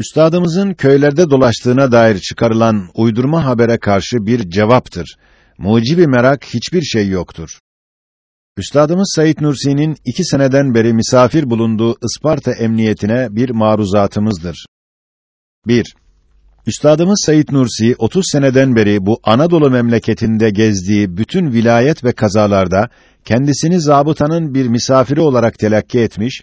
Üstadımızın köylerde dolaştığına dair çıkarılan uydurma habere karşı bir cevaptır. Mucibi merak hiçbir şey yoktur. Üstadımız Said Nursi'nin iki seneden beri misafir bulunduğu Isparta emniyetine bir maruzatımızdır. 1. Üstadımız Said Nursi 30 seneden beri bu Anadolu memleketinde gezdiği bütün vilayet ve kazalarda kendisini zabıtanın bir misafiri olarak telakki etmiş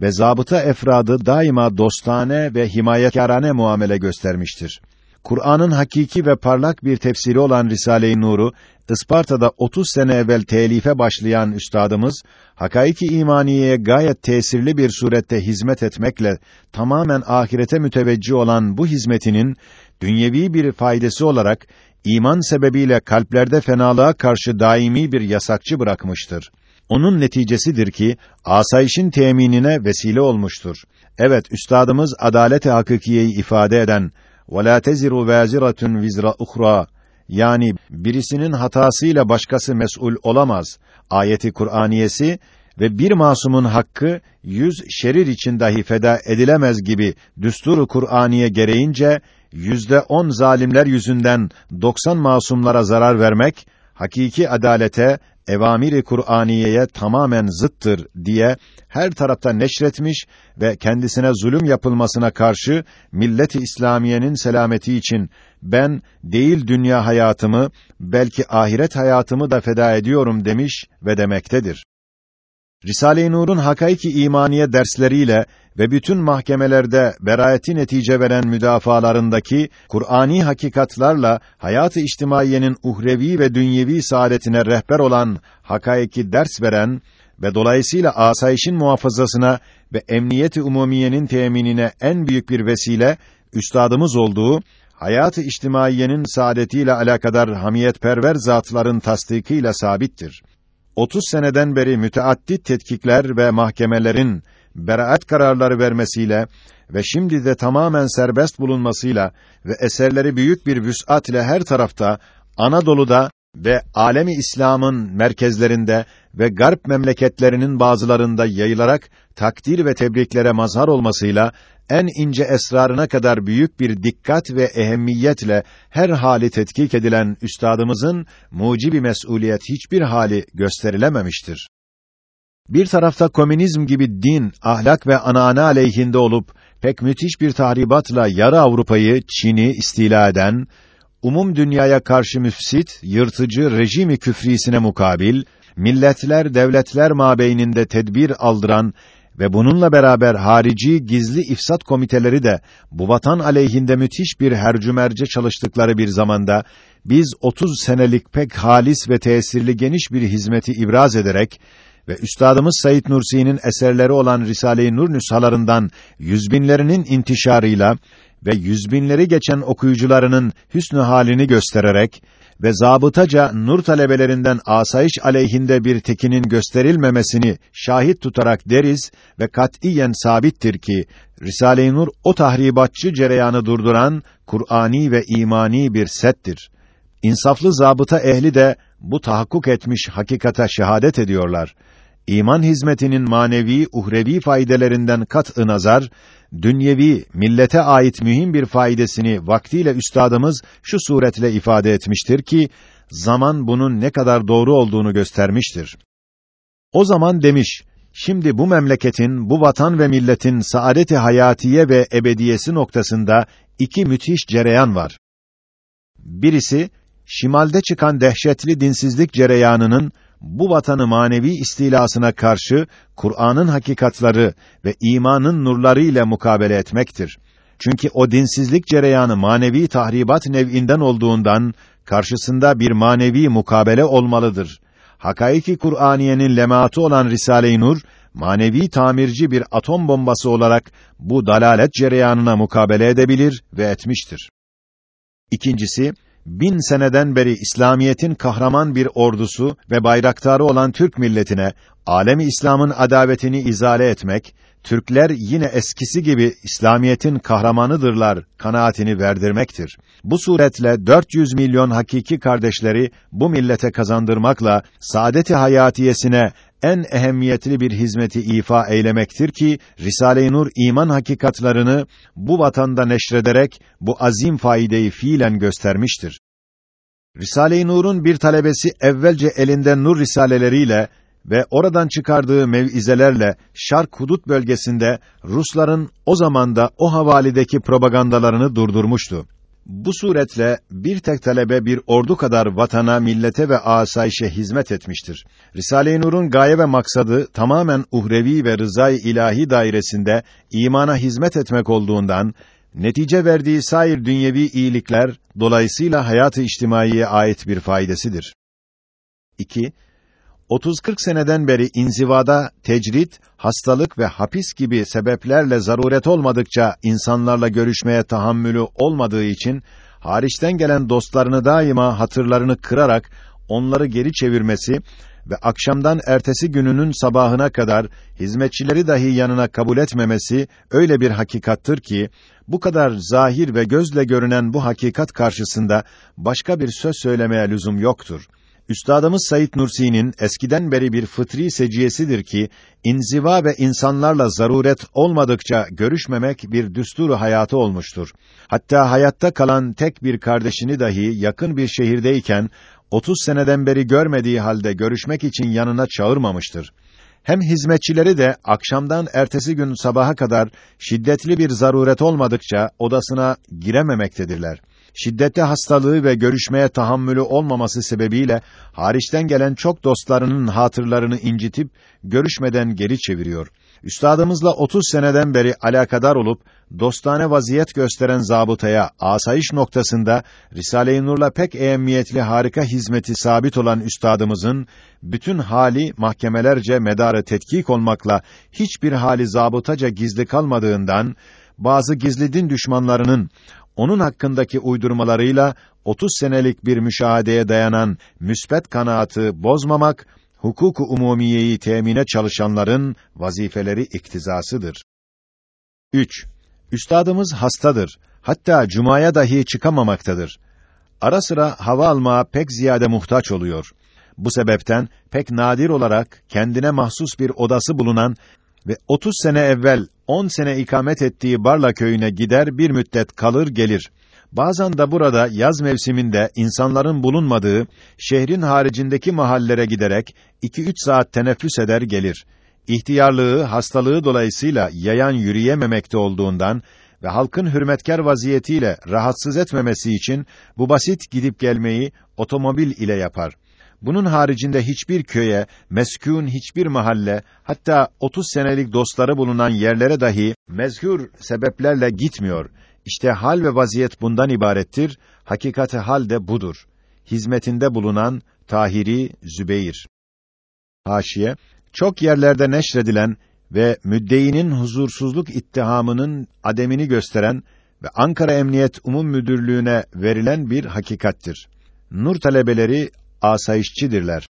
ve zabıta efradı daima dostane ve himayetkârane muamele göstermiştir. Kur'an'ın hakiki ve parlak bir tefsiri olan Risale-i Nur'u Isparta'da 30 sene evvel telife başlayan üstadımız hakaiki imaniyeye gayet tesirli bir surette hizmet etmekle tamamen ahirete müteveccih olan bu hizmetinin dünyevi bir faydası olarak iman sebebiyle kalplerde fenalığa karşı daimi bir yasakçı bırakmıştır onun neticesidir ki asayişin teminine vesile olmuştur. Evet üstadımız adalet-i hakikiyeyi ifade eden ve la teziru vaziratun vizra uhra yani birisinin hatasıyla başkası mesul olamaz ayeti Kur'aniyesi ve bir masumun hakkı yüz şerir için dahi feda edilemez gibi düsturu Kur'aniye gereğince yüzde on zalimler yüzünden doksan masumlara zarar vermek hakiki adalete evamiri Kur'aniyeye tamamen zıttır diye her tarafta neşretmiş ve kendisine zulüm yapılmasına karşı milleti İslamiyenin selameti için ben değil dünya hayatımı belki ahiret hayatımı da feda ediyorum demiş ve demektedir. Risale-i Nur'un hakaiki imaniye dersleriyle ve bütün mahkemelerde berayeti netice veren müdafalarındaki Kur'ani hakikatlarla hayat-ı içtimaiyenin uhrevi ve dünyevi saadetine rehber olan hakaiki ders veren ve dolayısıyla asayişin muhafazasına ve emniyet-i umumiyenin teminine en büyük bir vesile üstadımız olduğu hayat-ı içtimaiyenin saadetiyle alakadar hamiyetperver zatların tasdikıyla sabittir. 30 seneden beri müteaddit tetkikler ve mahkemelerin beraat kararları vermesiyle ve şimdi de tamamen serbest bulunmasıyla ve eserleri büyük bir vüs'at ile her tarafta Anadolu'da ve alemi İslam'ın merkezlerinde ve garp memleketlerinin bazılarında yayılarak takdir ve tebriklere mazhar olmasıyla en ince esrarına kadar büyük bir dikkat ve ehemmiyetle her hali tetkik edilen üstadımızın mucibi mesuliyet hiçbir hali gösterilememiştir. Bir tarafta komünizm gibi din, ahlak ve anaane aleyhinde olup pek müthiş bir tahribatla yarı Avrupa'yı, Çin'i istila eden, umum dünyaya karşı müfsit, yırtıcı rejimi küfrisine mukabil, milletler, devletler mabeyninde tedbir aldıran ve bununla beraber harici gizli ifsat komiteleri de bu vatan aleyhinde müthiş bir hercümerce çalıştıkları bir zamanda biz 30 senelik pek halis ve tesirli geniş bir hizmeti ibraz ederek ve üstadımız Said Nursi'nin eserleri olan Risale-i Nur nüshalarından yüzbinlerinin intişarıyla ve yüzbinleri geçen okuyucularının hüsnü halini göstererek ve zabıtaca nur talebelerinden asayiş aleyhinde bir tekinin gösterilmemesini şahit tutarak deriz ve katiyen sabittir ki Risale-i Nur o tahribatçı cereyanı durduran Kur'ani ve imani bir settir. İnsaflı zabıta ehli de bu tahakkuk etmiş hakikata şehadet ediyorlar. İman hizmetinin manevi uhrevi faydelerinden kat-ı nazar dünyevi, millete ait mühim bir faydasını vaktiyle üstadımız şu suretle ifade etmiştir ki, zaman bunun ne kadar doğru olduğunu göstermiştir. O zaman demiş, şimdi bu memleketin, bu vatan ve milletin saadeti hayatiye ve ebediyesi noktasında iki müthiş cereyan var. Birisi, şimalde çıkan dehşetli dinsizlik cereyanının bu vatanı manevi istilasına karşı Kur'an'ın hakikatları ve imanın nurları ile mukabele etmektir. Çünkü o dinsizlik cereyanı manevi tahribat nev'inden olduğundan karşısında bir manevi mukabele olmalıdır. Hakaiki Kur'aniyenin lemaatı olan Risale-i Nur manevi tamirci bir atom bombası olarak bu dalalet cereyanına mukabele edebilir ve etmiştir. İkincisi, bin seneden beri İslamiyetin kahraman bir ordusu ve bayraktarı olan Türk milletine alemi İslam'ın adavetini izale etmek, Türkler yine eskisi gibi İslamiyetin kahramanıdırlar kanaatini verdirmektir. Bu suretle 400 milyon hakiki kardeşleri bu millete kazandırmakla saadeti hayatiyesine en ehemmiyetli bir hizmeti ifa eylemektir ki Risale-i Nur iman hakikatlarını bu vatanda neşrederek bu azim faydeyi fiilen göstermiştir. Risale-i Nur'un bir talebesi evvelce elinde nur risaleleriyle ve oradan çıkardığı mevizelerle Şark Hudut bölgesinde Rusların o zamanda o havalideki propagandalarını durdurmuştu. Bu suretle bir tek talebe bir ordu kadar vatana, millete ve asayişe hizmet etmiştir. Risale-i Nur'un gaye ve maksadı tamamen uhrevi ve rızay ilahi dairesinde imana hizmet etmek olduğundan netice verdiği sair dünyevi iyilikler dolayısıyla hayatı içtimaiye ait bir faydasıdır. 2. 30-40 seneden beri inzivada tecrit, hastalık ve hapis gibi sebeplerle zaruret olmadıkça insanlarla görüşmeye tahammülü olmadığı için hariçten gelen dostlarını daima hatırlarını kırarak onları geri çevirmesi ve akşamdan ertesi gününün sabahına kadar hizmetçileri dahi yanına kabul etmemesi öyle bir hakikattır ki bu kadar zahir ve gözle görünen bu hakikat karşısında başka bir söz söylemeye lüzum yoktur. Üstadımız Said Nursi'nin eskiden beri bir fıtri seciyesidir ki inziva ve insanlarla zaruret olmadıkça görüşmemek bir düsturu hayatı olmuştur. Hatta hayatta kalan tek bir kardeşini dahi yakın bir şehirdeyken 30 seneden beri görmediği halde görüşmek için yanına çağırmamıştır. Hem hizmetçileri de akşamdan ertesi gün sabaha kadar şiddetli bir zaruret olmadıkça odasına girememektedirler şiddetli hastalığı ve görüşmeye tahammülü olmaması sebebiyle hariçten gelen çok dostlarının hatırlarını incitip görüşmeden geri çeviriyor. Üstadımızla 30 seneden beri alakadar olup dostane vaziyet gösteren zabıtaya asayiş noktasında Risale-i Nur'la pek ehemmiyetli harika hizmeti sabit olan üstadımızın bütün hali mahkemelerce medarı tetkik olmakla hiçbir hali zabıtaca gizli kalmadığından bazı gizli din düşmanlarının onun hakkındaki uydurmalarıyla 30 senelik bir müşahedeye dayanan müsbet kanaatı bozmamak, hukuku umumiyeyi temine çalışanların vazifeleri iktizasıdır. 3. Üstadımız hastadır. Hatta cumaya dahi çıkamamaktadır. Ara sıra hava almaya pek ziyade muhtaç oluyor. Bu sebepten pek nadir olarak kendine mahsus bir odası bulunan ve 30 sene evvel 10 sene ikamet ettiği Barla köyüne gider bir müddet kalır gelir. Bazen de burada yaz mevsiminde insanların bulunmadığı şehrin haricindeki mahallere giderek 2-3 saat teneffüs eder gelir. İhtiyarlığı, hastalığı dolayısıyla yayan yürüyememekte olduğundan ve halkın hürmetkar vaziyetiyle rahatsız etmemesi için bu basit gidip gelmeyi otomobil ile yapar. Bunun haricinde hiçbir köye, meskûn hiçbir mahalle, hatta 30 senelik dostları bulunan yerlere dahi mezhur sebeplerle gitmiyor. İşte hal ve vaziyet bundan ibarettir. Hakikati hal de budur. Hizmetinde bulunan Tahiri Zübeyir. Haşiye çok yerlerde neşredilen ve müddeinin huzursuzluk ittihamının ademini gösteren ve Ankara Emniyet Umum Müdürlüğü'ne verilen bir hakikattir. Nur talebeleri asayişçidirler.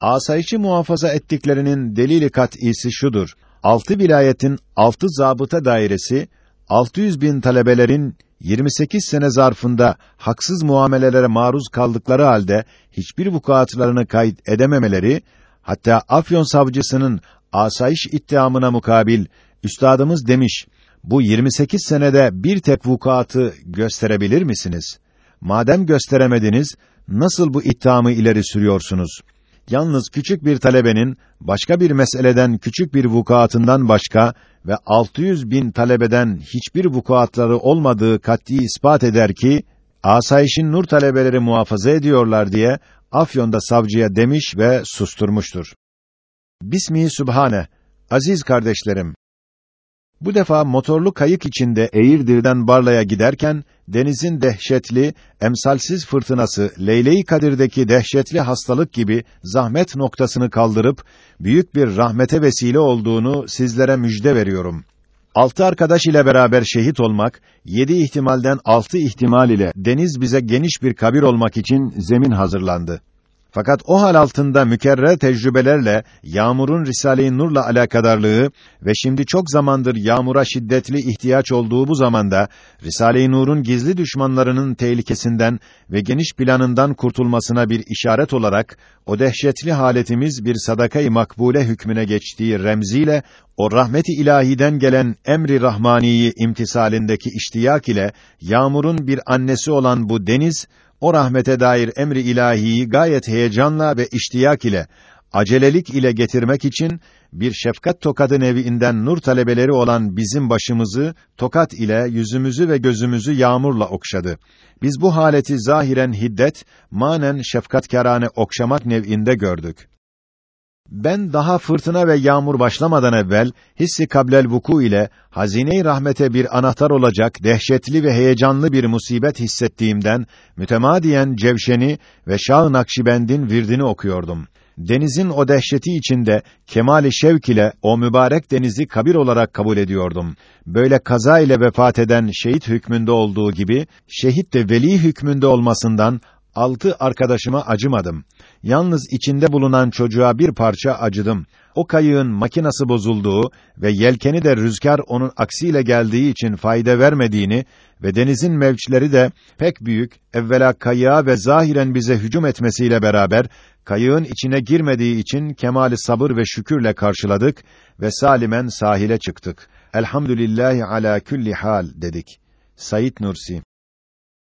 Asayişi muhafaza ettiklerinin delili kat'isi şudur. Altı vilayetin altı zabıta dairesi 600 bin talebelerin 28 sene zarfında haksız muamelelere maruz kaldıkları halde hiçbir vukuatlarını kayıt edememeleri, hatta Afyon savcısının asayiş ittihamına mukabil üstadımız demiş: "Bu 28 senede bir tek vukuatı gösterebilir misiniz? Madem gösteremediniz, nasıl bu ittihamı ileri sürüyorsunuz? Yalnız küçük bir talebenin başka bir meseleden küçük bir vukuatından başka ve 600 bin talebeden hiçbir vukuatları olmadığı kat'î ispat eder ki asayişin nur talebeleri muhafaza ediyorlar diye Afyon'da savcıya demiş ve susturmuştur. Bismihi Sübhane Aziz kardeşlerim bu defa motorlu kayık içinde Eğirdir'den Barla'ya giderken denizin dehşetli, emsalsiz fırtınası Leyle-i Kadir'deki dehşetli hastalık gibi zahmet noktasını kaldırıp büyük bir rahmete vesile olduğunu sizlere müjde veriyorum. Altı arkadaş ile beraber şehit olmak, yedi ihtimalden altı ihtimal ile deniz bize geniş bir kabir olmak için zemin hazırlandı. Fakat o hal altında mükerrer tecrübelerle Yağmur'un Risale-i Nur'la alakadarlığı ve şimdi çok zamandır Yağmur'a şiddetli ihtiyaç olduğu bu zamanda Risale-i Nur'un gizli düşmanlarının tehlikesinden ve geniş planından kurtulmasına bir işaret olarak o dehşetli haletimiz bir sadaka-i makbule hükmüne geçtiği remziyle o rahmeti ilahiden gelen emri rahmaniyi imtisalindeki iştiyak ile Yağmur'un bir annesi olan bu deniz o rahmete dair emri ilahiyi gayet heyecanla ve iştiyak ile acelelik ile getirmek için bir şefkat tokadı neviinden nur talebeleri olan bizim başımızı tokat ile yüzümüzü ve gözümüzü yağmurla okşadı. Biz bu haleti zahiren hiddet, manen şefkatkârane okşamak nev'inde gördük. Ben daha fırtına ve yağmur başlamadan evvel hissi kablel vuku ile hazine-i rahmete bir anahtar olacak dehşetli ve heyecanlı bir musibet hissettiğimden mütemadiyen Cevşeni ve Şah Nakşibend'in virdini okuyordum. Denizin o dehşeti içinde kemali şevk ile o mübarek denizi kabir olarak kabul ediyordum. Böyle kaza ile vefat eden şehit hükmünde olduğu gibi şehit de veli hükmünde olmasından altı arkadaşıma acımadım. Yalnız içinde bulunan çocuğa bir parça acıdım. O kayığın makinası bozulduğu ve yelkeni de rüzgar onun aksiyle geldiği için fayda vermediğini ve denizin mevçleri de pek büyük, evvela kayığa ve zahiren bize hücum etmesiyle beraber kayığın içine girmediği için kemali sabır ve şükürle karşıladık ve salimen sahile çıktık. Elhamdülillahi ala külli hal dedik. Sayit Nursi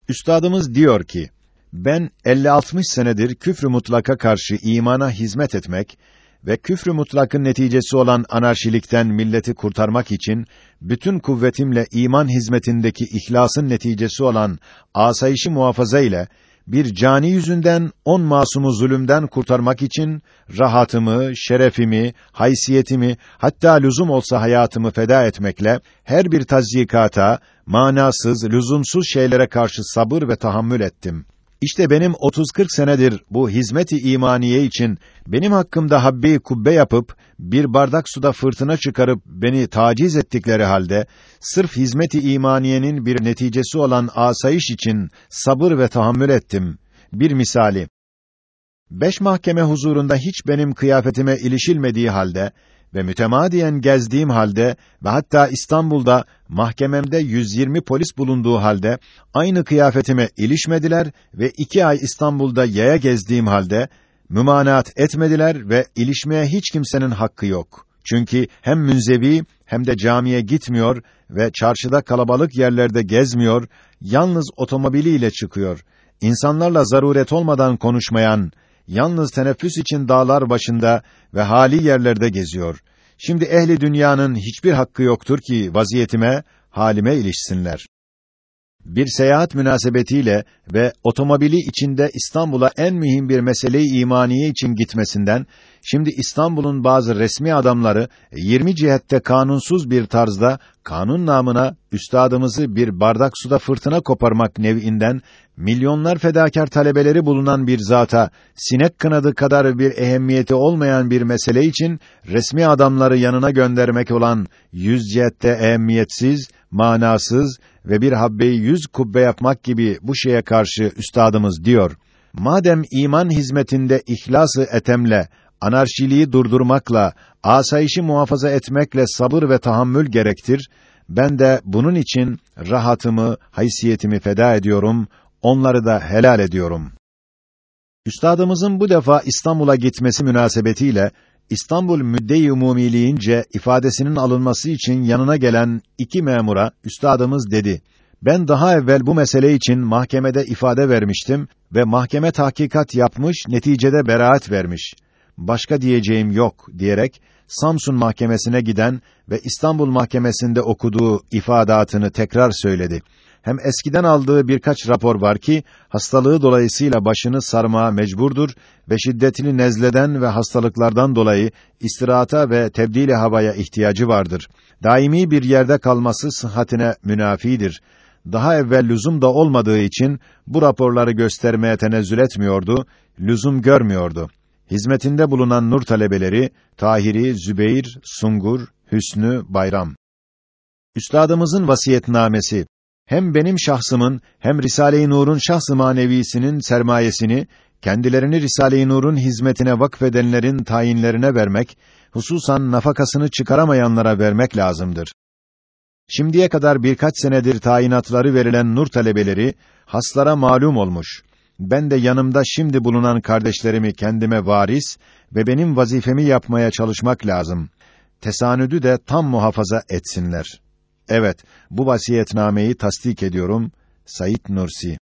Üstadımız diyor ki: ben 50-60 senedir küfrü mutlaka karşı imana hizmet etmek ve küfrü mutlakın neticesi olan anarşilikten milleti kurtarmak için bütün kuvvetimle iman hizmetindeki ihlasın neticesi olan asayişi muhafaza ile bir cani yüzünden on masumu zulümden kurtarmak için rahatımı, şerefimi, haysiyetimi, hatta lüzum olsa hayatımı feda etmekle her bir tazyikata, manasız, lüzumsuz şeylere karşı sabır ve tahammül ettim. İşte benim 30-40 senedir bu hizmeti imaniye için benim hakkımda habbe kubbe yapıp bir bardak suda fırtına çıkarıp beni taciz ettikleri halde sırf hizmeti imaniyenin bir neticesi olan asayiş için sabır ve tahammül ettim. Bir misali Beş mahkeme huzurunda hiç benim kıyafetime ilişilmediği halde ve mütemadiyen gezdiğim halde ve hatta İstanbul'da mahkememde 120 polis bulunduğu halde aynı kıyafetime ilişmediler ve iki ay İstanbul'da yaya gezdiğim halde mümanat etmediler ve ilişmeye hiç kimsenin hakkı yok. Çünkü hem münzevi hem de camiye gitmiyor ve çarşıda kalabalık yerlerde gezmiyor, yalnız otomobiliyle çıkıyor. İnsanlarla zaruret olmadan konuşmayan, yalnız teneffüs için dağlar başında ve hali yerlerde geziyor. Şimdi ehli dünyanın hiçbir hakkı yoktur ki vaziyetime, halime ilişsinler. Bir seyahat münasebetiyle ve otomobili içinde İstanbul'a en mühim bir meseleyi imaniye için gitmesinden, şimdi İstanbul'un bazı resmi adamları 20 cihette kanunsuz bir tarzda kanun namına üstadımızı bir bardak suda fırtına koparmak nev'inden milyonlar fedakar talebeleri bulunan bir zata sinek kanadı kadar bir ehemmiyeti olmayan bir mesele için resmi adamları yanına göndermek olan yüz cihette ehemmiyetsiz, manasız ve bir habbeyi yüz kubbe yapmak gibi bu şeye karşı üstadımız diyor. Madem iman hizmetinde ihlası etemle, anarşiliği durdurmakla, asayişi muhafaza etmekle sabır ve tahammül gerektir, ben de bunun için rahatımı, haysiyetimi feda ediyorum, onları da helal ediyorum. Üstadımızın bu defa İstanbul'a gitmesi münasebetiyle İstanbul Müdde-i Umumiliğince ifadesinin alınması için yanına gelen iki memura üstadımız dedi: "Ben daha evvel bu mesele için mahkemede ifade vermiştim ve mahkeme tahkikat yapmış, neticede beraat vermiş. Başka diyeceğim yok." diyerek Samsun mahkemesine giden ve İstanbul mahkemesinde okuduğu ifadatını tekrar söyledi hem eskiden aldığı birkaç rapor var ki hastalığı dolayısıyla başını sarmaya mecburdur ve şiddetli nezleden ve hastalıklardan dolayı istirahata ve tebdili havaya ihtiyacı vardır. Daimi bir yerde kalması sıhhatine münafidir. Daha evvel lüzum da olmadığı için bu raporları göstermeye tenezzül etmiyordu, lüzum görmüyordu. Hizmetinde bulunan nur talebeleri Tahiri, Zübeyir, Sungur, Hüsnü, Bayram. Üstadımızın vasiyetnamesi hem benim şahsımın hem Risale-i Nur'un şahs-ı manevisinin sermayesini kendilerini Risale-i Nur'un hizmetine vakfedenlerin tayinlerine vermek, hususan nafakasını çıkaramayanlara vermek lazımdır. Şimdiye kadar birkaç senedir tayinatları verilen nur talebeleri haslara malum olmuş. Ben de yanımda şimdi bulunan kardeşlerimi kendime varis ve benim vazifemi yapmaya çalışmak lazım. Tesanüdü de tam muhafaza etsinler. Evet, bu vasiyetnameyi tasdik ediyorum. Sayit Nursi